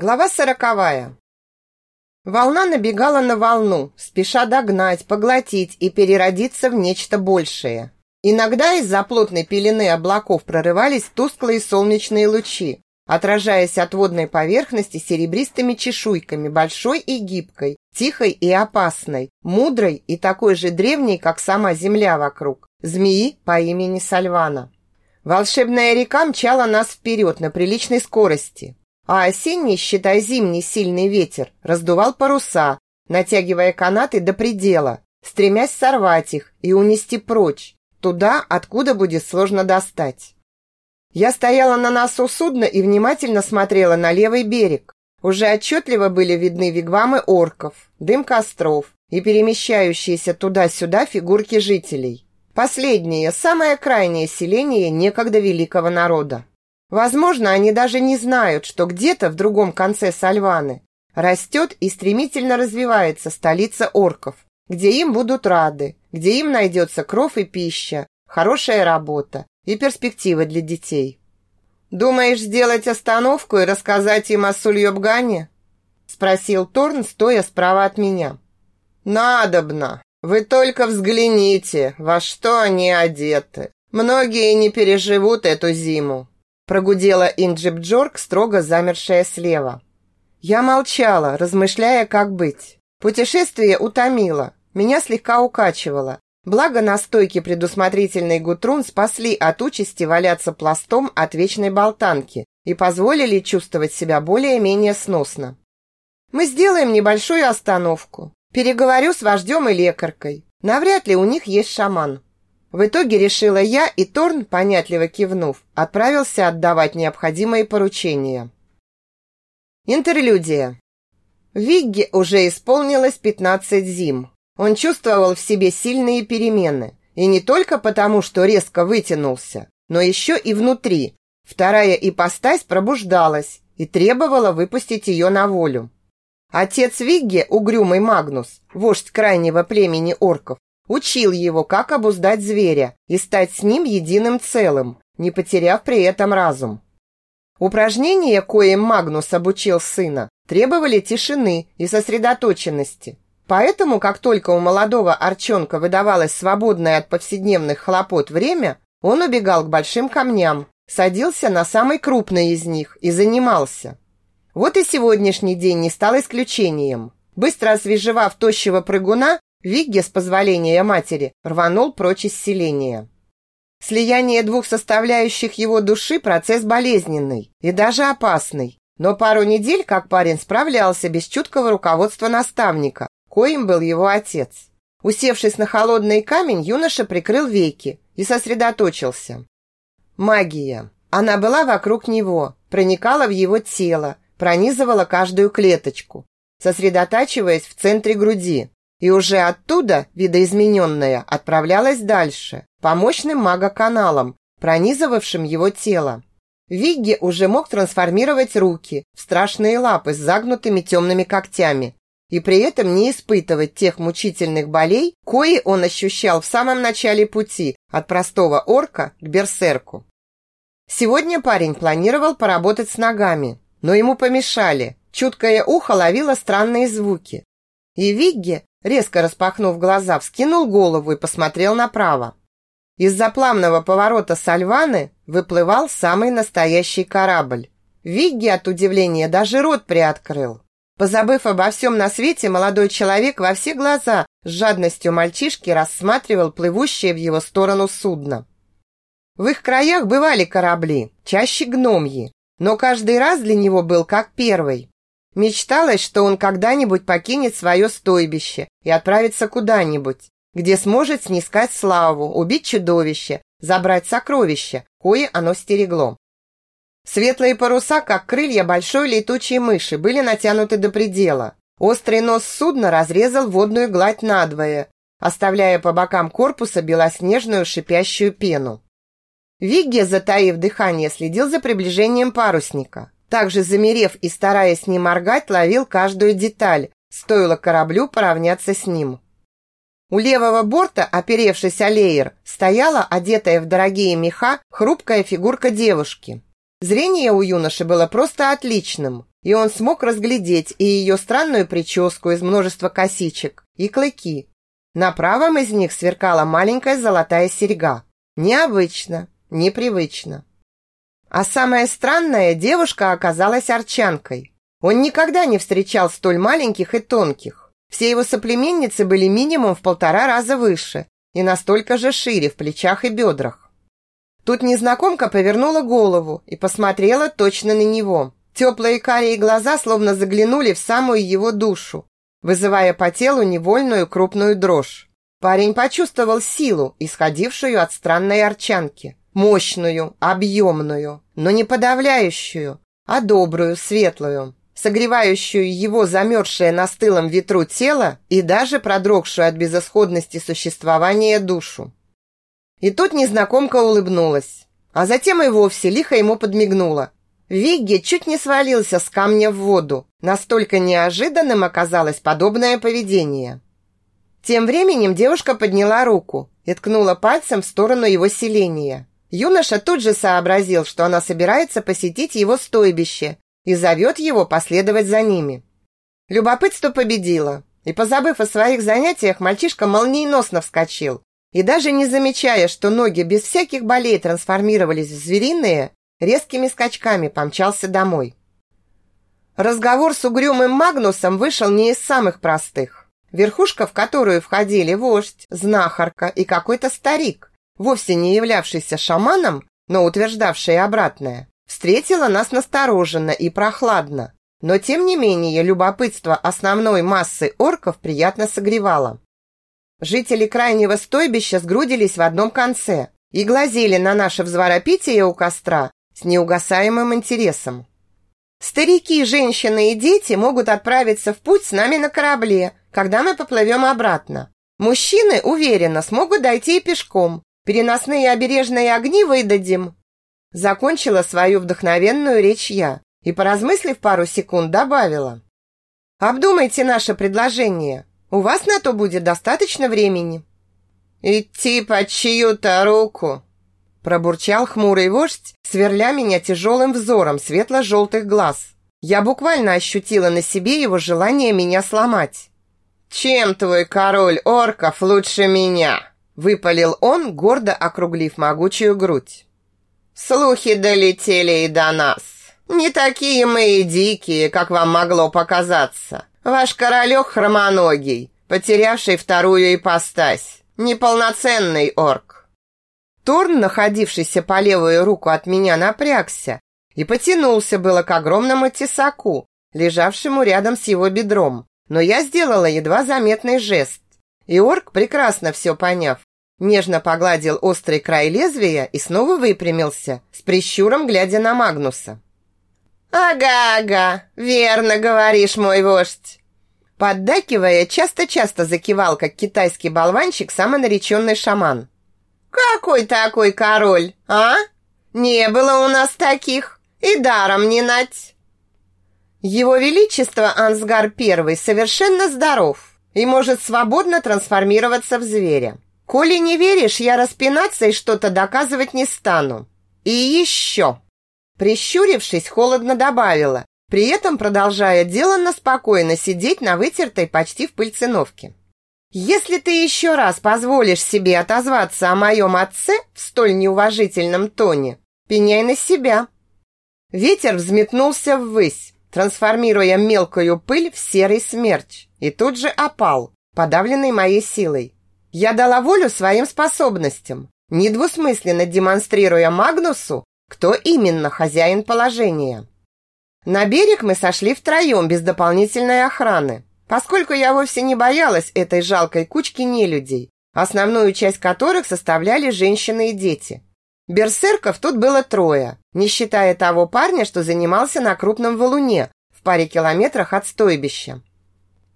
Глава сороковая. Волна набегала на волну, спеша догнать, поглотить и переродиться в нечто большее. Иногда из-за плотной пелены облаков прорывались тусклые солнечные лучи, отражаясь от водной поверхности серебристыми чешуйками, большой и гибкой, тихой и опасной, мудрой и такой же древней, как сама земля вокруг, змеи по имени Сальвана. Волшебная река мчала нас вперед на приличной скорости, а осенний, считай зимний сильный ветер, раздувал паруса, натягивая канаты до предела, стремясь сорвать их и унести прочь, туда, откуда будет сложно достать. Я стояла на носу судна и внимательно смотрела на левый берег. Уже отчетливо были видны вигвамы орков, дым костров и перемещающиеся туда-сюда фигурки жителей. Последнее, самое крайнее селение некогда великого народа. Возможно, они даже не знают, что где-то в другом конце Сальваны растет и стремительно развивается столица орков, где им будут рады, где им найдется кров и пища, хорошая работа и перспективы для детей. «Думаешь сделать остановку и рассказать им о Сульёбгане?» спросил Торн, стоя справа от меня. «Надобно. Вы только взгляните, во что они одеты. Многие не переживут эту зиму. Прогудела Инджип Джорк, строго замершая слева. Я молчала, размышляя, как быть. Путешествие утомило, меня слегка укачивало. Благо настойки предусмотрительный Гутрун спасли от участи валяться пластом от вечной болтанки и позволили чувствовать себя более-менее сносно. Мы сделаем небольшую остановку. Переговорю с вождем и лекаркой. Навряд ли у них есть шаман. В итоге решила я, и Торн, понятливо кивнув, отправился отдавать необходимые поручения. Интерлюдия. Вигге уже исполнилось 15 зим. Он чувствовал в себе сильные перемены. И не только потому, что резко вытянулся, но еще и внутри. Вторая ипостась пробуждалась и требовала выпустить ее на волю. Отец Вигге, угрюмый Магнус, вождь крайнего племени орков, Учил его, как обуздать зверя и стать с ним единым целым, не потеряв при этом разум. Упражнения, коим Магнус обучил сына, требовали тишины и сосредоточенности. Поэтому, как только у молодого Арчонка выдавалось свободное от повседневных хлопот время, он убегал к большим камням, садился на самый крупный из них и занимался. Вот и сегодняшний день не стал исключением. Быстро освежевав тощего прыгуна, Вигге, с позволения матери, рванул прочь из селения. Слияние двух составляющих его души – процесс болезненный и даже опасный. Но пару недель, как парень справлялся без чуткого руководства наставника, коим был его отец. Усевшись на холодный камень, юноша прикрыл веки и сосредоточился. Магия. Она была вокруг него, проникала в его тело, пронизывала каждую клеточку, сосредотачиваясь в центре груди, и уже оттуда, видоизмененная, отправлялась дальше, по мощным магоканалам, пронизывавшим его тело. Вигги уже мог трансформировать руки в страшные лапы с загнутыми темными когтями и при этом не испытывать тех мучительных болей, кои он ощущал в самом начале пути от простого орка к берсерку. Сегодня парень планировал поработать с ногами, но ему помешали. Чуткое ухо ловило странные звуки. И Вигги резко распахнув глаза, вскинул голову и посмотрел направо. Из-за плавного поворота Сальваны выплывал самый настоящий корабль. Вигги от удивления даже рот приоткрыл. Позабыв обо всем на свете, молодой человек во все глаза с жадностью мальчишки рассматривал плывущее в его сторону судно. В их краях бывали корабли, чаще гномьи, но каждый раз для него был как первый. Мечталось, что он когда-нибудь покинет свое стойбище и отправится куда-нибудь, где сможет снискать славу, убить чудовище, забрать сокровища, кое оно стерегло. Светлые паруса, как крылья большой летучей мыши, были натянуты до предела. Острый нос судна разрезал водную гладь надвое, оставляя по бокам корпуса белоснежную шипящую пену. Вигге, затаив дыхание, следил за приближением парусника. Также замерев и стараясь не моргать, ловил каждую деталь, стоило кораблю поравняться с ним. У левого борта, оперевшись о леер, стояла, одетая в дорогие меха, хрупкая фигурка девушки. Зрение у юноши было просто отличным. и он смог разглядеть и ее странную прическу из множества косичек, и клыки. На правом из них сверкала маленькая золотая серьга. Необычно, непривычно. А самое странное, девушка оказалась арчанкой. Он никогда не встречал столь маленьких и тонких. Все его соплеменницы были минимум в полтора раза выше и настолько же шире в плечах и бедрах. Тут незнакомка повернула голову и посмотрела точно на него. Теплые карие глаза словно заглянули в самую его душу, вызывая по телу невольную крупную дрожь. Парень почувствовал силу, исходившую от странной арчанки. Мощную, объемную, но не подавляющую, а добрую, светлую согревающую его замерзшее на стылом ветру тело и даже продрогшую от безысходности существования душу. И тут незнакомка улыбнулась, а затем и вовсе лихо ему подмигнула. Вигги чуть не свалился с камня в воду. Настолько неожиданным оказалось подобное поведение. Тем временем девушка подняла руку и ткнула пальцем в сторону его селения. Юноша тут же сообразил, что она собирается посетить его стойбище и зовет его последовать за ними. Любопытство победило, и, позабыв о своих занятиях, мальчишка молниеносно вскочил и даже не замечая, что ноги без всяких болей трансформировались в звериные, резкими скачками помчался домой. Разговор с угрюмым Магнусом вышел не из самых простых. Верхушка, в которую входили вождь, знахарка и какой-то старик, вовсе не являвшийся шаманом, но утверждавший обратное, встретила нас настороженно и прохладно. Но тем не менее любопытство основной массы орков приятно согревало. Жители крайнего стойбища сгрудились в одном конце и глазели на наше взворопитие у костра с неугасаемым интересом. Старики, женщины и дети могут отправиться в путь с нами на корабле, когда мы поплывем обратно. Мужчины, уверенно, смогут дойти и пешком. Переносные обережные огни выдадим, Закончила свою вдохновенную речь я и, поразмыслив пару секунд, добавила. «Обдумайте наше предложение. У вас на то будет достаточно времени». «Идти под чью-то руку», пробурчал хмурый вождь, сверля меня тяжелым взором светло-желтых глаз. Я буквально ощутила на себе его желание меня сломать. «Чем твой король орков лучше меня?» Выпалил он, гордо округлив могучую грудь. Слухи долетели и до нас. Не такие мы и дикие, как вам могло показаться. Ваш королек хромоногий, потерявший вторую ипостась. Неполноценный орк. Торн, находившийся по левую руку от меня, напрягся и потянулся было к огромному тесаку, лежавшему рядом с его бедром. Но я сделала едва заметный жест. И орк, прекрасно все поняв, Нежно погладил острый край лезвия и снова выпрямился, с прищуром глядя на Магнуса. «Ага-ага, верно говоришь, мой вождь!» Поддакивая, часто-часто закивал, как китайский болванчик, самонареченный шаман. «Какой такой король, а? Не было у нас таких, и даром не нать!» Его Величество Ансгар I совершенно здоров и может свободно трансформироваться в зверя. Коли не веришь, я распинаться и что-то доказывать не стану. И еще. Прищурившись, холодно добавила, при этом продолжая деланно спокойно сидеть на вытертой почти в пыль циновке. «Если ты еще раз позволишь себе отозваться о моем отце в столь неуважительном тоне, пеняй на себя». Ветер взметнулся ввысь, трансформируя мелкую пыль в серый смерч, и тут же опал, подавленный моей силой. Я дала волю своим способностям, недвусмысленно демонстрируя Магнусу, кто именно хозяин положения. На берег мы сошли втроем без дополнительной охраны, поскольку я вовсе не боялась этой жалкой кучки нелюдей, основную часть которых составляли женщины и дети. Берсерков тут было трое, не считая того парня, что занимался на крупном валуне в паре километрах от стойбища.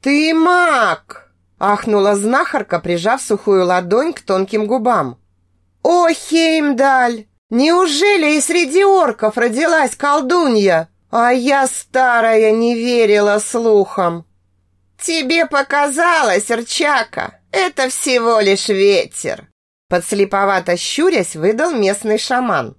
«Ты маг!» Ахнула знахарка, прижав сухую ладонь к тонким губам. «О, Хеймдаль! Неужели и среди орков родилась колдунья? А я, старая, не верила слухам!» «Тебе показалось, Рчака, это всего лишь ветер!» Подслеповато щурясь выдал местный шаман.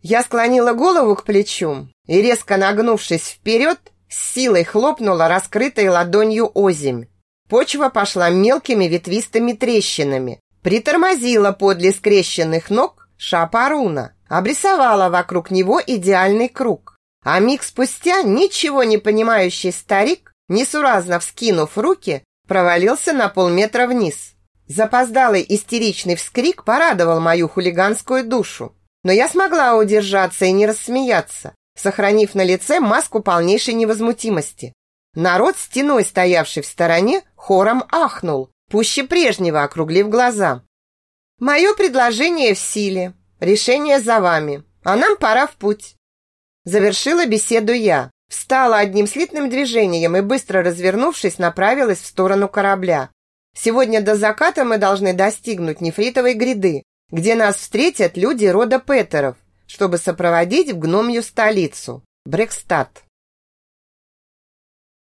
Я склонила голову к плечу и, резко нагнувшись вперед, с силой хлопнула раскрытой ладонью озимь. Почва пошла мелкими ветвистыми трещинами, притормозила подле скрещенных ног Шапаруна, обрисовала вокруг него идеальный круг. А миг спустя ничего не понимающий старик, несуразно вскинув руки, провалился на полметра вниз. Запоздалый истеричный вскрик порадовал мою хулиганскую душу. Но я смогла удержаться и не рассмеяться, сохранив на лице маску полнейшей невозмутимости. Народ, стеной стоявший в стороне, хором ахнул, пуще прежнего округлив глаза. «Мое предложение в силе. Решение за вами. А нам пора в путь». Завершила беседу я. Встала одним слитным движением и, быстро развернувшись, направилась в сторону корабля. Сегодня до заката мы должны достигнуть нефритовой гряды, где нас встретят люди рода Петеров, чтобы сопроводить в гномью столицу – Брекстад.